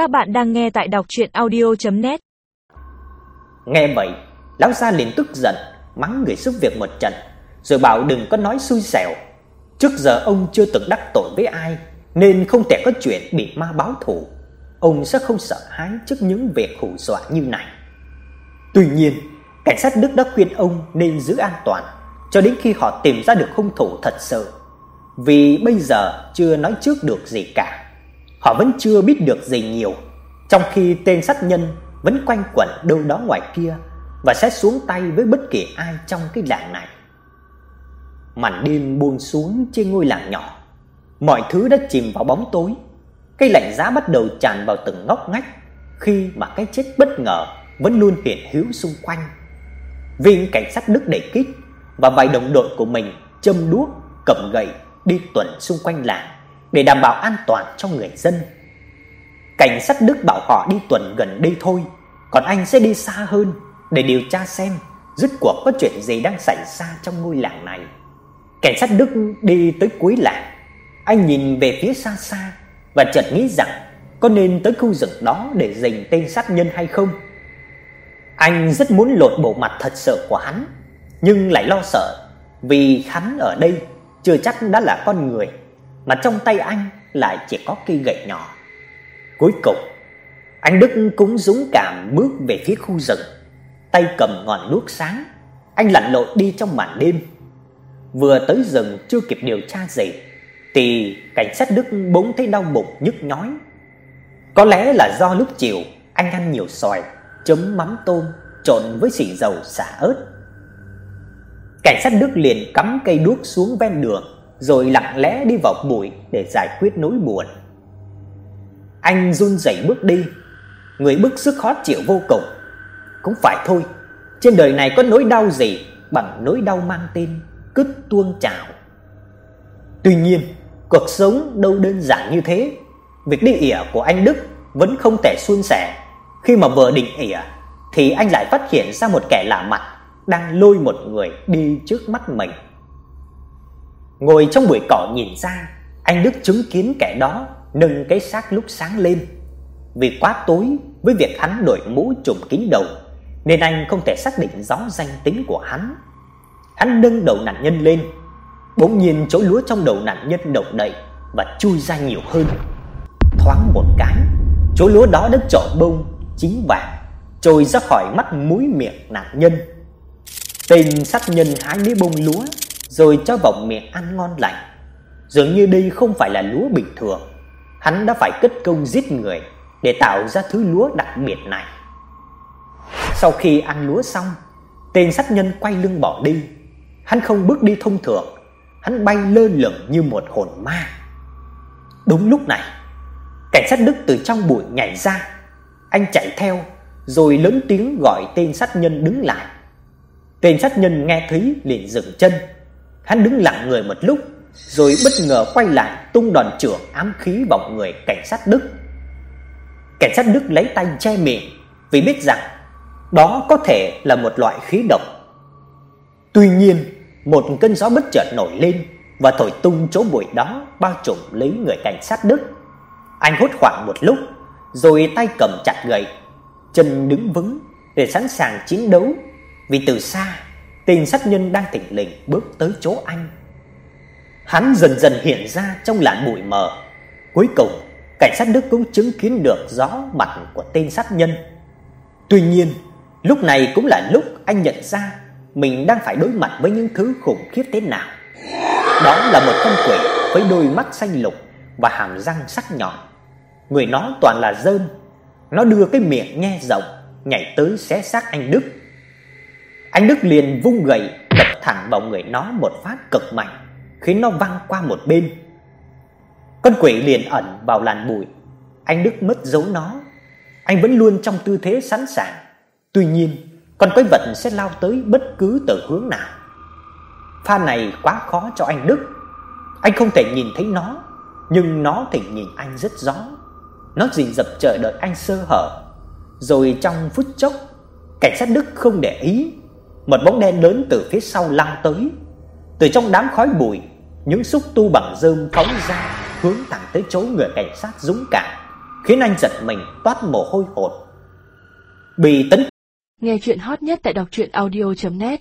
Các bạn đang nghe tại đọc audio net Nghe vậy, lão gia liền tức giận, mắng người giúp việc một trận, rồi bảo đừng có nói xui xẻo. Trước giờ ông chưa từng đắc tội với ai, nên không thể có chuyện bị ma báo thù. Ông sẽ không sợ hãi trước những việc hù dọa như này. Tuy nhiên, cảnh sát Đức đã khuyên ông nên giữ an toàn cho đến khi họ tìm ra được hung thủ thật sự. Vì bây giờ chưa nói trước được gì cả. Họ vẫn chưa biết được gì nhiều, trong khi tên sát nhân vẫn quanh quẩn đâu đó ngoài kia và sẽ xuống tay với bất kỳ ai trong cái làng này. Màn đêm buông xuống trên ngôi làng nhỏ. Mọi thứ đã chìm vào bóng tối. Cái lạnh giá bắt đầu tràn vào từng ngóc ngách khi mà cái chết bất ngờ vẫn luôn hiện hữu xung quanh. Viên cảnh sát Đức đẩy kích và vài đồng đội của mình châm đuốc, cầm gậy đi tuần xung quanh làng để đảm bảo an toàn cho người dân. Cảnh sát Đức bảo họ đi tuần gần đây thôi, còn anh sẽ đi xa hơn để điều tra xem rốt cuộc có chuyện gì đang xảy ra trong ngôi làng này. Cảnh sát Đức đi tới cuối làng, anh nhìn về phía xa xa và chợt nghĩ rằng có nên tới khu rừng đó để giành tên sát nhân hay không. Anh rất muốn lột bộ mặt thật sự của hắn, nhưng lại lo sợ vì hắn ở đây chưa chắc đã là con người, mà trong tay anh lại chỉ có cây gậy nhỏ. Cuối cùng, anh Đức cũng dũng cảm bước về phía khu rừng, tay cầm ngọn đuốc sáng, anh lặn lội đi trong màn đêm. Vừa tới rừng chưa kịp điều tra gì thì cảnh sát Đức bỗng thấy đau bụng nhức nhói. Có lẽ là do lúc chiều anh ăn nhiều xoài chấm mắm tôm trộn với xì dầu xả ớt. Cảnh sát Đức liền cắm cây đuốc xuống ven đường rồi lặng lẽ đi vào bụi để giải quyết nỗi buồn. Anh run rẩy bước đi, người bức sức khó chịu vô cùng. Cũng phải thôi, trên đời này có nỗi đau gì bằng nỗi đau mang tên cứt tuông trào. Tuy nhiên, cuộc sống đâu đơn giản như thế. Việc đi ỉa của anh Đức vẫn không thể suôn sẻ. Khi mà vừa định ỉa thì anh lại phát hiện ra một kẻ lạ mặt đang lôi một người đi trước mắt mình. Ngồi trong bụi cỏ nhìn ra, anh Đức chứng kiến kẻ đó nâng cái xác lúc sáng lên. Vì quá tối với việc hắn đội mũ trùm kín đầu, nên anh không thể xác định rõ danh tính của hắn. Hắn nâng đầu nạn nhân lên, bỗng nhiên chỗ lúa trong đầu nạn nhân động đậy và chui ra nhiều hơn. Thoáng một cái, chỗ lúa đó đã trổ bông chín vàng trồi ra khỏi mắt mũi miệng nạn nhân. Tên sát nhân hái mấy bông lúa rồi cho vào miệng ăn ngon lành. Dường như đây không phải là lúa bình thường, hắn đã phải cất công giết người để tạo ra thứ lúa đặc biệt này. Sau khi ăn lúa xong, tên sát nhân quay lưng bỏ đi. Hắn không bước đi thông thường, hắn bay lơ lửng như một hồn ma. Đúng lúc này, cảnh sát Đức từ trong bụi nhảy ra. Anh chạy theo rồi lớn tiếng gọi tên sát nhân đứng lại. Tên sát nhân nghe thấy liền dừng chân. Hắn đứng lặng người một lúc, rồi bất ngờ quay lại tung đòn chưởng ám khí vào người cảnh sát Đức. Cảnh sát Đức lấy tay che miệng vì biết rằng đó có thể là một loại khí độc. Tuy nhiên, một cơn gió bất chợt nổi lên và thổi tung chỗ bụi đó bao trùm lấy người cảnh sát Đức. Anh hốt hoảng một lúc, rồi tay cầm chặt gậy, chân đứng vững để sẵn sàng chiến đấu, vì từ xa, tên sát nhân đang tỉnh lình bước tới chỗ anh. Hắn dần dần hiện ra trong làn bụi mờ. Cuối cùng, cảnh sát Đức cũng chứng kiến được rõ mặt của tên sát nhân. Tuy nhiên, lúc này cũng là lúc anh nhận ra mình đang phải đối mặt với những thứ khủng khiếp thế nào. Đó là một con quỷ với đôi mắt xanh lục và hàm răng sắc nhọn. Người nó toàn là dơn. Nó đưa cái miệng nhe rộng nhảy tới xé xác anh Đức. Anh Đức liền vung gậy đập thẳng vào người nó một phát cực mạnh, khiến nó văng qua một bên. Con quỷ liền ẩn vào làn bụi. Anh Đức mất dấu nó. Anh vẫn luôn trong tư thế sẵn sàng. Tuy nhiên, con quái vật sẽ lao tới bất cứ từ hướng nào. Pha này quá khó cho anh Đức. Anh không thể nhìn thấy nó, nhưng nó thì nhìn anh rất rõ. Nó rình rập chờ đợi anh sơ hở. Rồi trong phút chốc, cảnh sát Đức không để ý, một bóng đen lớn từ phía sau lao tới. Từ trong đám khói bụi, những xúc tu bằng rơm phóng ra, hướng thẳng tới chỗ người cảnh sát dũng cảm. khiến anh giật mình toát mồ hôi hột. Bị tấn Nghe chuyện hot nhất tại đọc truyện audio net